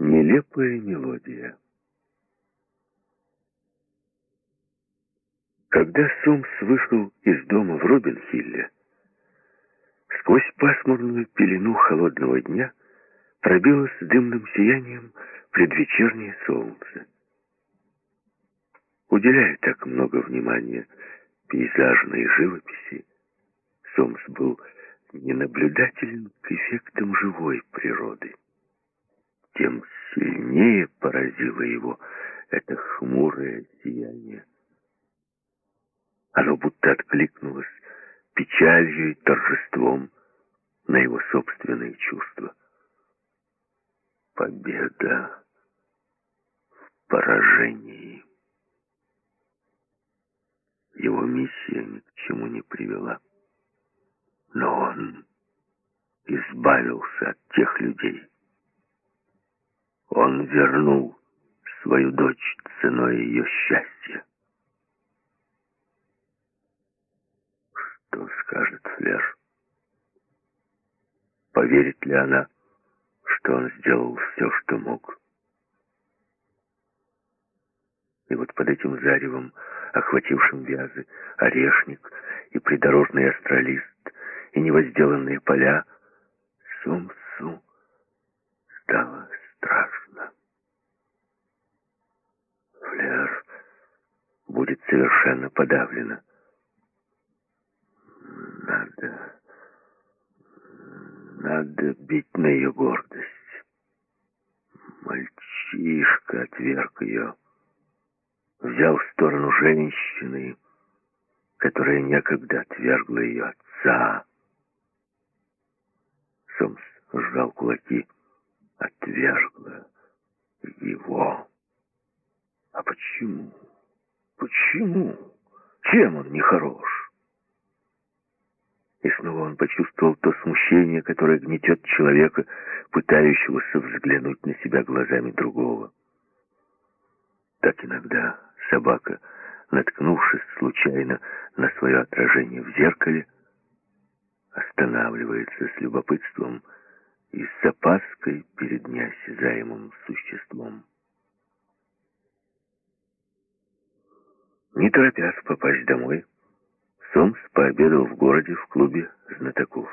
Нелепая мелодия. Когда Сомс вышел из дома в Робинхилле, сквозь пасмурную пелену холодного дня пробилось дымным сиянием предвечернее солнце. Уделяя так много внимания пейзажной живописи, Сомс был ненаблюдателен к эффектам живой природы. Тем сильнее поразило его это хмурое сияние. Оно будто откликнулось печалью и торжеством на его собственные чувства. Победа в поражении. Его миссия ни к чему не привела. Но он избавился от тех людей. Он вернул свою дочь ценой ее счастья. Что скажет Флер? Поверит ли она, что он сделал все, что мог? И вот под этим заревом, охватившим вязы, орешник и придорожный астролист, и невозделанные поля, Сумсу стало страшно. Флер будет совершенно подавлена. Надо... Надо бить на ее гордость. Мальчишка отверг ее. Взял сторону женщины, которая некогда отвергла ее отца. Сомс сжал кулаки. Отвергла его. А почему? Почему? Чем он нехорош? И снова он почувствовал то смущение, которое гнетет человека, пытающегося взглянуть на себя глазами другого. Так иногда собака, наткнувшись случайно на свое отражение в зеркале, останавливается с любопытством и с опаской перед неосязаемым существом. Не торопясь попасть домой, Сомс пообедал в городе в клубе знатоков.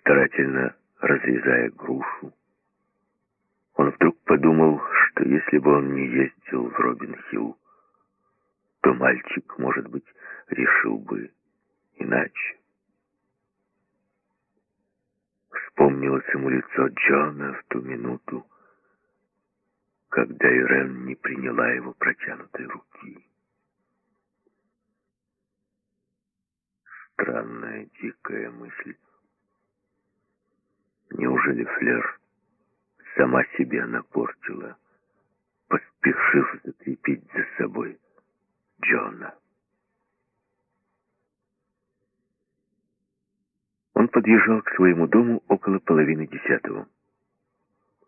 Старательно разрезая грушу, он вдруг подумал, что если бы он не ездил в Робин-Хилл, то мальчик, может быть, решил бы иначе. Вспомнилось ему лицо Джона в ту минуту, когда Ирен не приняла его протянутой руки. Странная, дикая мысль. Неужели Флер сама себя напортила, поспешив закрепить за собой Джона? Он подъезжал к своему дому около половины десятого.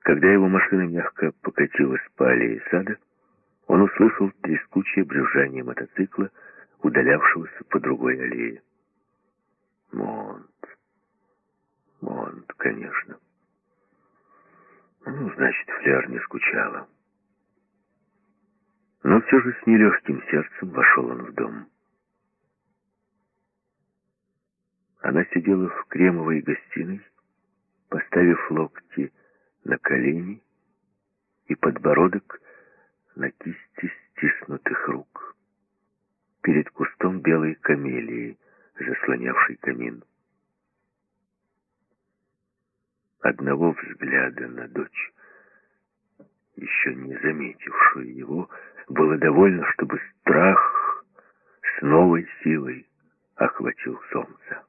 Когда его машина мягко покатилась по аллее сада, он услышал трескучее брюзжание мотоцикла, удалявшегося по другой аллее. Монт. Монт, конечно. Ну, значит, Фляр не скучала. Но все же с нелегким сердцем вошел он в дом. Она сидела в кремовой гостиной, поставив локти на колени и подбородок на кисти стиснутых рук перед кустом белой камелии, заслонявший камин. Одного взгляда на дочь, еще не заметившую его, было довольно, чтобы страх с новой силой охватил солнце.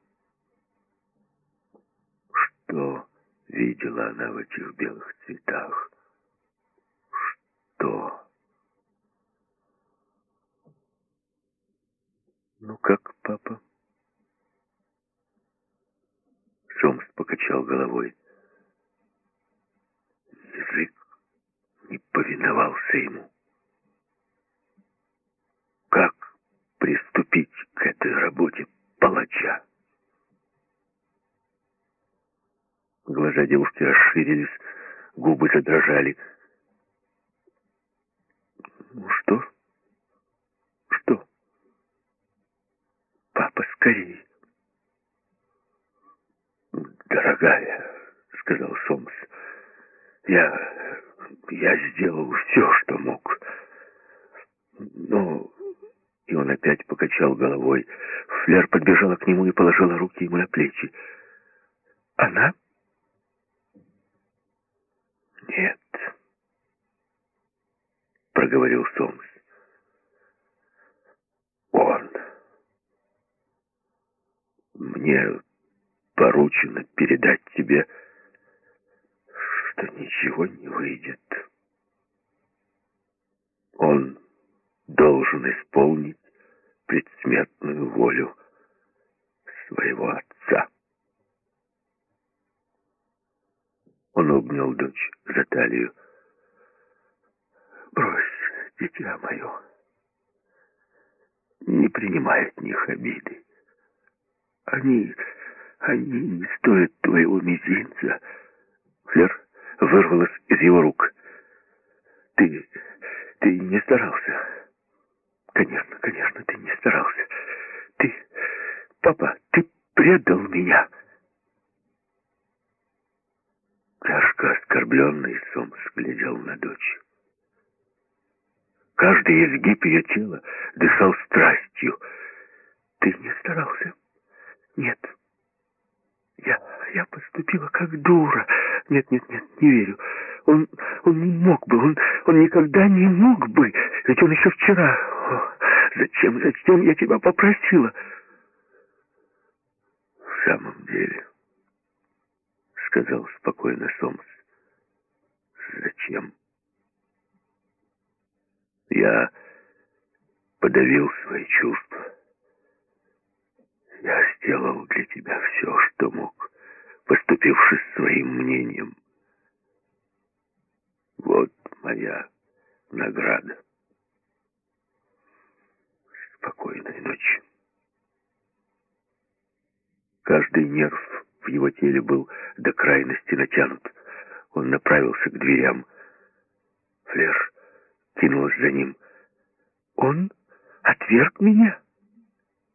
Что видела она в этих белых цветах? Что? Ну как, папа? Сомс покачал головой. Язык не повиновался ему. Как приступить к этой работе палача? Глаза девушки расширились, губы задрожали. «Ну что? Что?» «Папа, скорее!» «Дорогая», — сказал Сомс, — «я... я сделал все, что мог. Но...» И он опять покачал головой. Флер подбежала к нему и положила руки ему на плечи. «Она?» «Нет», — проговорил Сомс. «Он. Мне поручено передать тебе, что ничего не выйдет. Он должен исполнить предсмертную волю своего отца. Он обнял дочь за талию. «Брось, дитя мое, не принимай от них обиды. Они они не стоят твоего мизинца. Флер вырвалась из его рук. Ты... ты не старался. Конечно, конечно, ты не старался. Ты... Папа, ты предал меня. Тяжко оскорбленный Сомс глядел на дочь. Каждый изгиб ее тела дышал страстью. Ты не старался? Нет. Я, я поступила как дура. Нет, нет, нет, не верю. Он, он не мог бы, он, он никогда не мог бы. Ведь он еще вчера... О, зачем, зачем я тебя попросила? В самом деле, сказал спокойно Сомс, зачем? Я подавил свои чувства. Я сделал для тебя все, что мог, поступившись своим мнением. Вот моя награда. Спокойной ночи. Каждый нерв в его теле был до крайности натянут. Он направился к дверям. Флер кинулась за ним. «Он отверг меня?»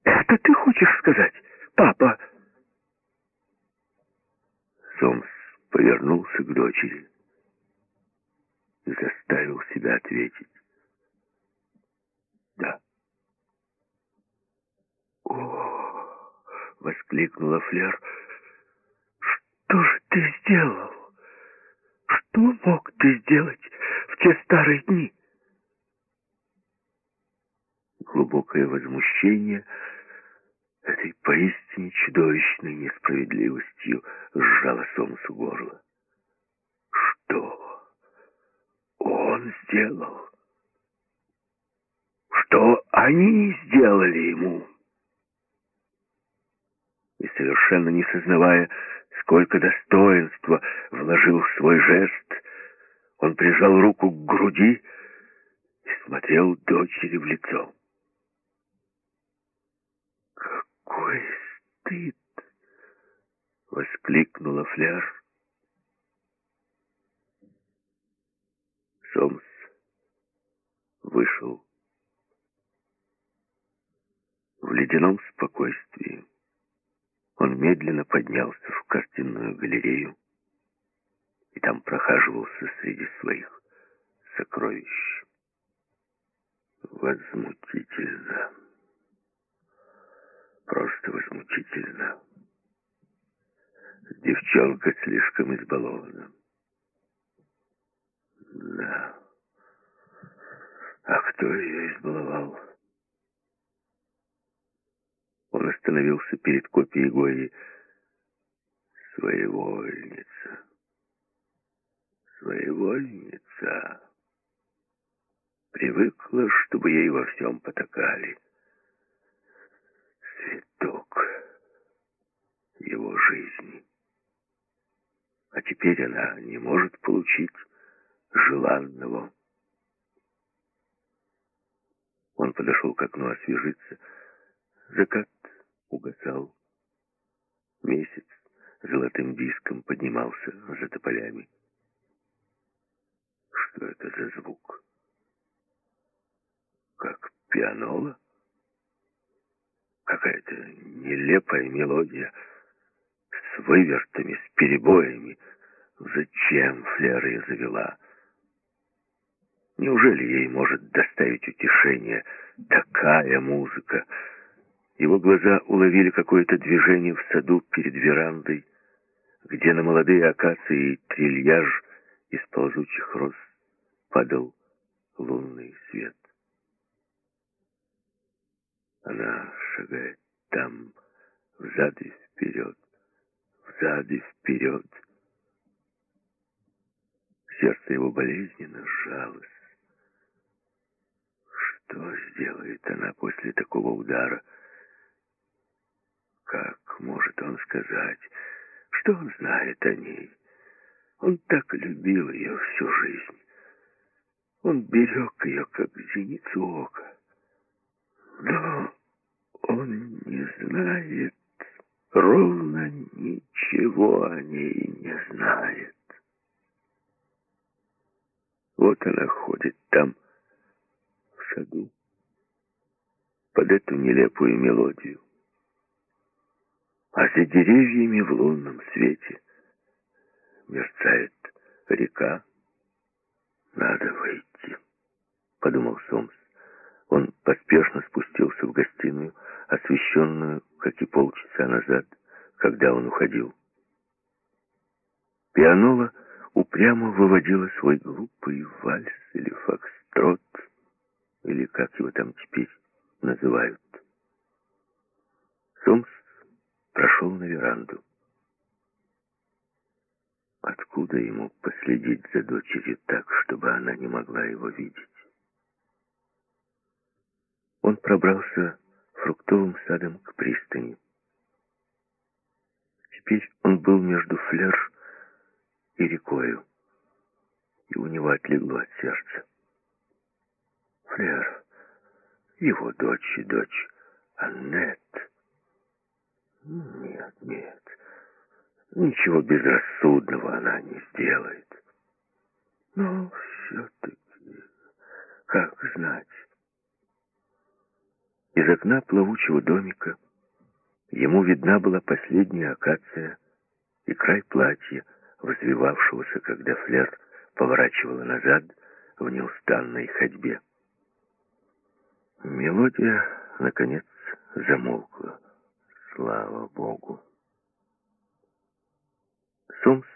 «Это ты хочешь сказать, папа?» Сомс повернулся к дочери и заставил себя ответить. «Да». «О!» — воскликнула Флер. «Что же ты сделал? Что мог ты сделать в те старые дни?» Глубокое возмущение — этой поистине чудовищной несправедливостью сжало Сомсу горло. Что он сделал? Что они сделали ему? И совершенно не сознавая, сколько достоинства вложил в свой жест, он прижал руку к груди и смотрел дочери в лицо. «Какой стыд!» — воскликнула Фляж. Сомс вышел в ледяном спокойствии. Он медленно поднялся в картинную галерею и там прохаживался среди своих сокровищ. Возмутительно. Просто возмутительно. Девчонка слишком избалована. Да. А кто ее избаловал? Он остановился перед копией Гои. Своевольница. Своевольница. Привыкла, чтобы ей во всем потакали цветок его жизни. А теперь она не может получить желанного. Он подошел к окну освежиться. Закат угасал. Месяц золотым диском поднимался за тополями. Что это за звук? Как пианола? Какая-то нелепая мелодия с вывертами, с перебоями. Зачем Флер ее завела? Неужели ей может доставить утешение такая музыка? Его глаза уловили какое-то движение в саду перед верандой, где на молодые акации трильяж из ползучих роз падал лунный свет. Она шагает там, взад и вперед, взад и вперед. Сердце его болезненно сжалось. Что сделает она после такого удара? Как может он сказать, что он знает о ней? Он так любил ее всю жизнь. Он берег ее, как зеницу ока. Но он не знает, ровно ничего о ней не знает. Вот она ходит там, в саду, под эту нелепую мелодию. А за деревьями в лунном свете мерцает река. Надо выйти, подумал Сомс. Он поспешно спустился в гостиную, освещенную, как и полчаса назад, когда он уходил. Пианола упрямо выводила свой глупый вальс или фокстрот, или как его там теперь называют. Сомс прошел на веранду. Откуда ему последить за дочерью так, чтобы она не могла его видеть? Он пробрался фруктовым садом к пристани. Теперь он был между флер и рекою, и у него отлегло от сердца. Флер, его дочь и дочь Аннет. Нет, нет, ничего безрассудного она не сделает. Но все-таки, как знать, из окна плавучего домика ему видна была последняя акация и край платья, взвивавшегося, когда Флер поворачивала назад в неустанной ходьбе. Мелодия, наконец, замолкла. Слава Богу! Сомс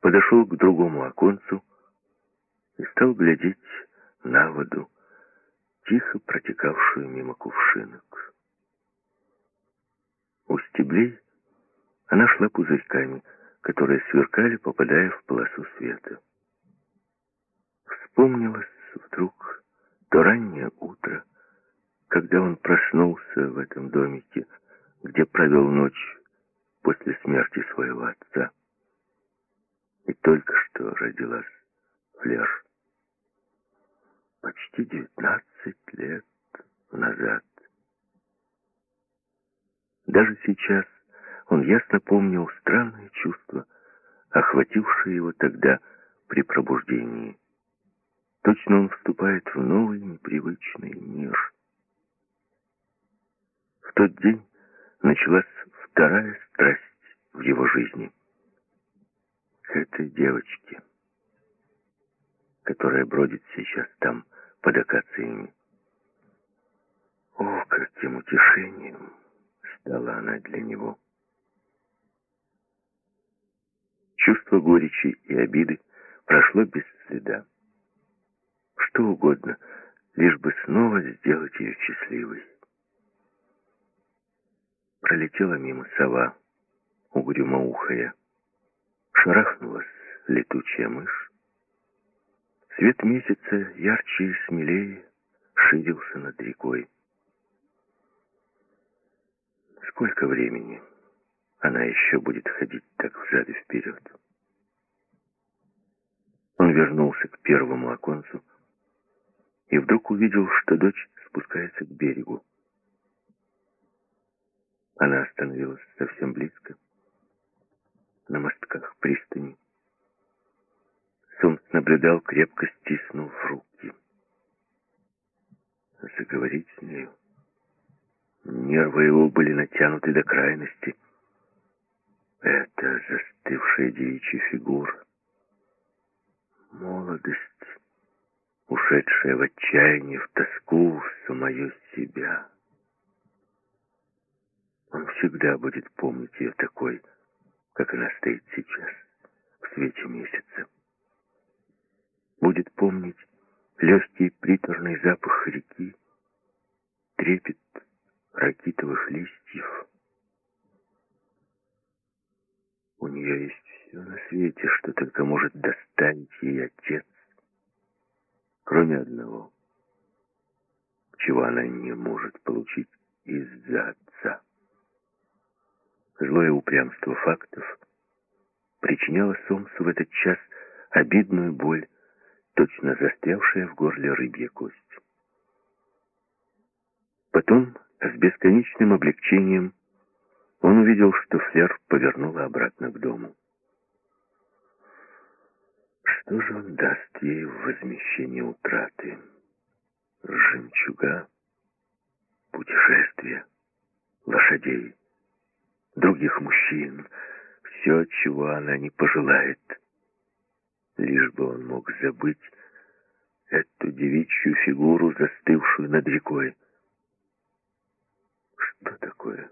подошел к другому оконцу и стал глядеть на воду, тихо протекавшую мимо кувшинок. У стеблей она шла пузырьками, которые сверкали, попадая в полосу света. Вспомнилось вдруг то раннее утро, когда он проснулся в этом домике, где провел ночь после смерти своего отца. И только что родилась Флер почти девятнадцать лет назад. Даже сейчас он ясно помнил странное чувство, охватившее его тогда при пробуждении. Точно он вступает в новый непривычный мир. В тот день началась вторая страсть в его жизни. К этой девочке, которая бродит сейчас там, под акациями. О, каким утешением стала она для него! Чувство горечи и обиды прошло без следа. Что угодно, лишь бы снова сделать ее счастливой. Пролетела мимо сова, угрюмоухая. Шарахнулась летучая мышь. Свет месяца ярче и смелее ширился над рекой. Сколько времени она еще будет ходить так взад и вперед? Он вернулся к первому оконцу и вдруг увидел, что дочь спускается к берегу. Она остановилась совсем близко пристани. Сомс наблюдал, крепко стиснув руки. Заговорить с нею. Нервы его были натянуты до крайности. Это застывшая девичья фигура. Молодость, ушедшая в отчаяние, в тоску, в самую себя. Он всегда будет помнить ее такой, как она стоит сейчас, в свете месяца. Будет помнить легкий приторный запах реки, трепет ракитовых листьев. У нее есть все на свете, что только может доставить ей отец, кроме одного, чего она не может получить из-за отца. Злое упрямство фактов причиняло Сомсу в этот час обидную боль, точно застрявшая в горле рыбья кость. Потом, с бесконечным облегчением, он увидел, что Флер повернула обратно к дому. Что же он даст ей в возмещение утраты? Жемчуга, путешествия, лошадей, других мужчин, все, чего она не пожелает. Лишь бы он мог забыть эту девичью фигуру, застывшую над рекой. Что такое?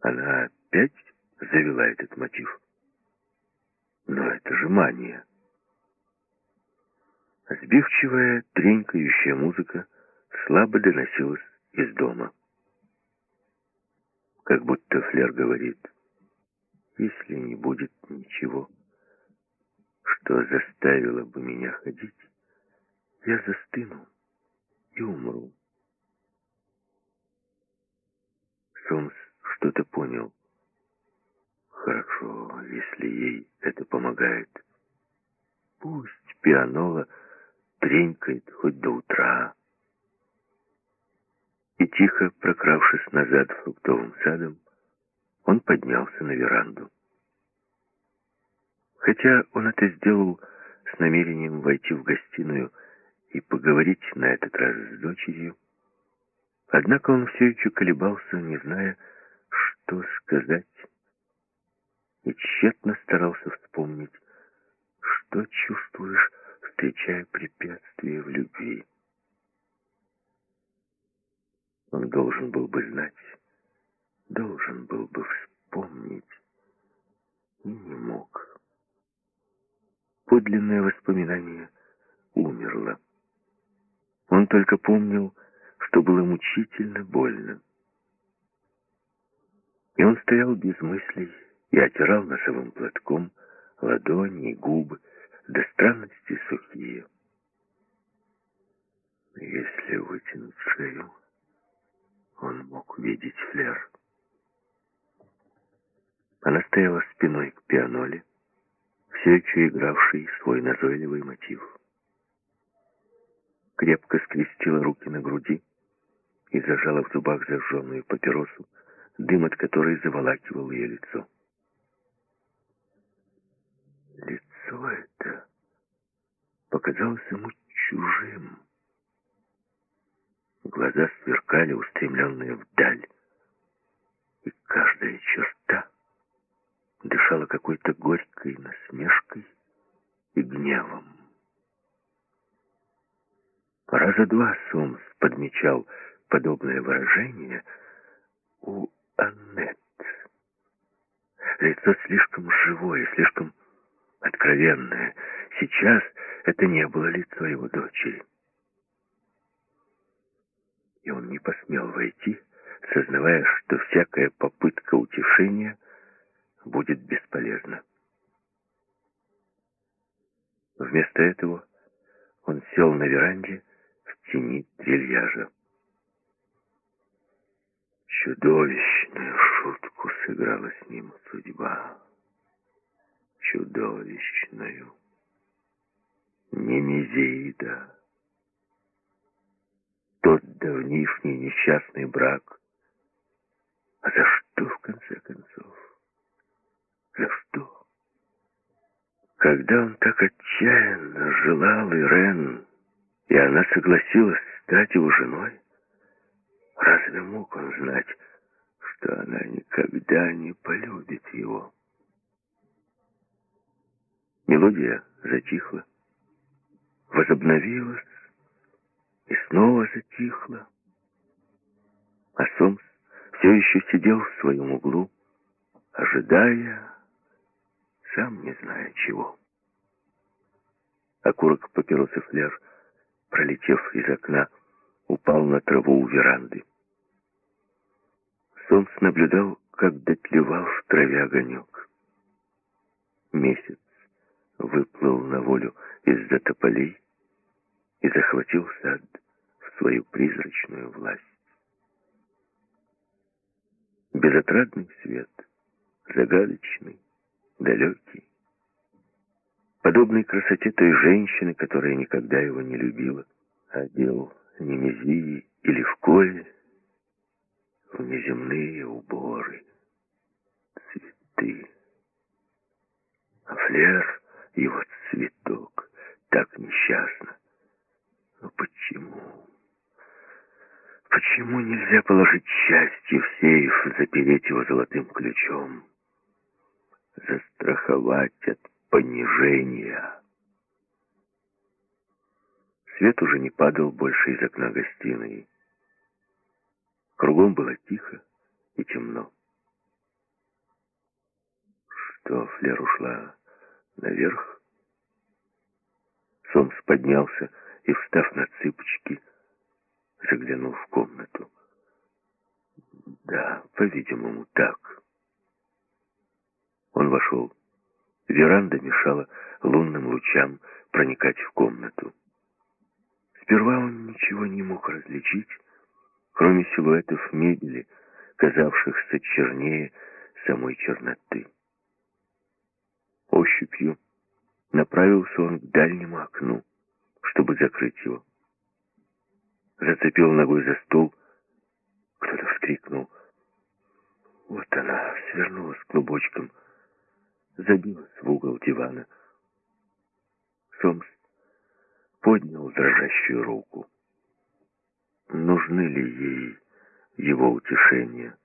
Она опять завела этот мотив. Но это же мания. Сбивчивая, тренькающая музыка слабо доносилась из дома. Как будто Флер говорит, если не будет ничего, что заставило бы меня ходить, я застыну и умру. Сомс что-то понял. Хорошо, если ей это помогает. Пусть пианола тренькает хоть до утра. И тихо прокравшись назад фруктовым садом, он поднялся на веранду. Хотя он это сделал с намерением войти в гостиную и поговорить на этот раз с дочерью, однако он все еще колебался, не зная, что сказать, и тщетно старался вспомнить, что чувствуешь, встречая препятствия в любви. Он должен был бы знать, должен был бы вспомнить, и не мог. Подлинное воспоминание умерло. Он только помнил, что было мучительно больно. И он стоял без мыслей и отирал носовым платком ладони и губы, до странности сухие. Если вытянуть шею, он мог видеть флер. Она стояла спиной к пианоле, все еще игравший свой назойливый мотив. Крепко скрестила руки на груди и зажала в зубах зажженную папиросу, дым от которой заволакивал ее лицо. Лицо это показалось ему чужим. Глаза сверкали, устремленные вдаль, и каждая черта дышала какой-то горькой насмешкой и гневом. Раза два Сомс подмечал подобное выражение у Аннет. Лицо слишком живое, слишком откровенное. Сейчас это не было лицо его дочери. И он не посмел войти, сознавая, что всякая попытка утешения будет бесполезна. Вместо этого он сел на веранде в тени трильяжа. Чудовищную шутку сыграла с ним судьба. Чудовищную. Немезида. Тот давнишний несчастный брак. А за что, в конце концов? За Когда он так отчаянно желал Ирен, и она согласилась стать его женой, разве мог он знать, что она никогда не полюбит его? Мелодия затихла, возобновилась и снова затихла. А Сомс все еще сидел в своем углу, ожидая, сам не зная чего. Окурок папиросы фляж, пролетев из окна, упал на траву у веранды. Сомс наблюдал, как дотлевал в траве огонек. Месяц выплыл на волю из-за тополей и захватил сад в свою призрачную власть. Безотрадный свет, загадочный, далекий, подобный красоте той женщины, которая никогда его не любила, одел Немезии в коле в неземные уборы, цветы, а флер его цветок так несчастно. Но почему? Почему нельзя положить счастье в сейф, запереть его золотым ключом? Застраховать от понижения. Свет уже не падал больше из окна гостиной. Кругом было тихо и темно. Что, Флер ушла наверх? Сомс поднялся и, встав на цыпочки, заглянул в комнату. Да, по-видимому, так. Он вошел. Веранда мешала лунным лучам проникать в комнату. Сперва он ничего не мог различить, кроме силуэтов мебели, казавшихся чернее самой черноты. Ощупью направился он к дальнему окну, чтобы закрыть его зацепил ногой за стол. Кто-то вскрикнул. Вот она свернулась клубочком, забилась в угол дивана. Сомс поднял дрожащую руку. Нужны ли ей его утешения?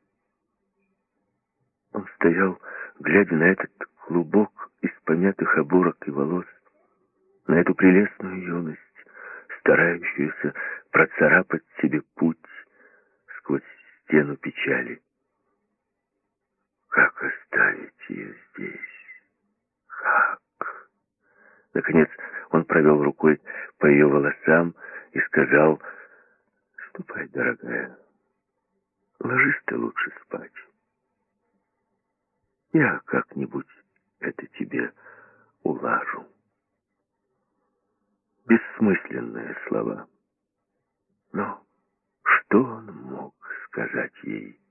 Он стоял, глядя на этот клубок из помятых оборок и волос, на эту прелестную юность, старающуюся процарапать себе путь сквозь стену печали. Как оставить ее здесь? Как? Наконец он провел рукой по ее волосам и сказал, «Ступай, дорогая, ложись ты лучше спать. Я как-нибудь это тебе улажу» бессмысленные слова. Но что он мог сказать ей?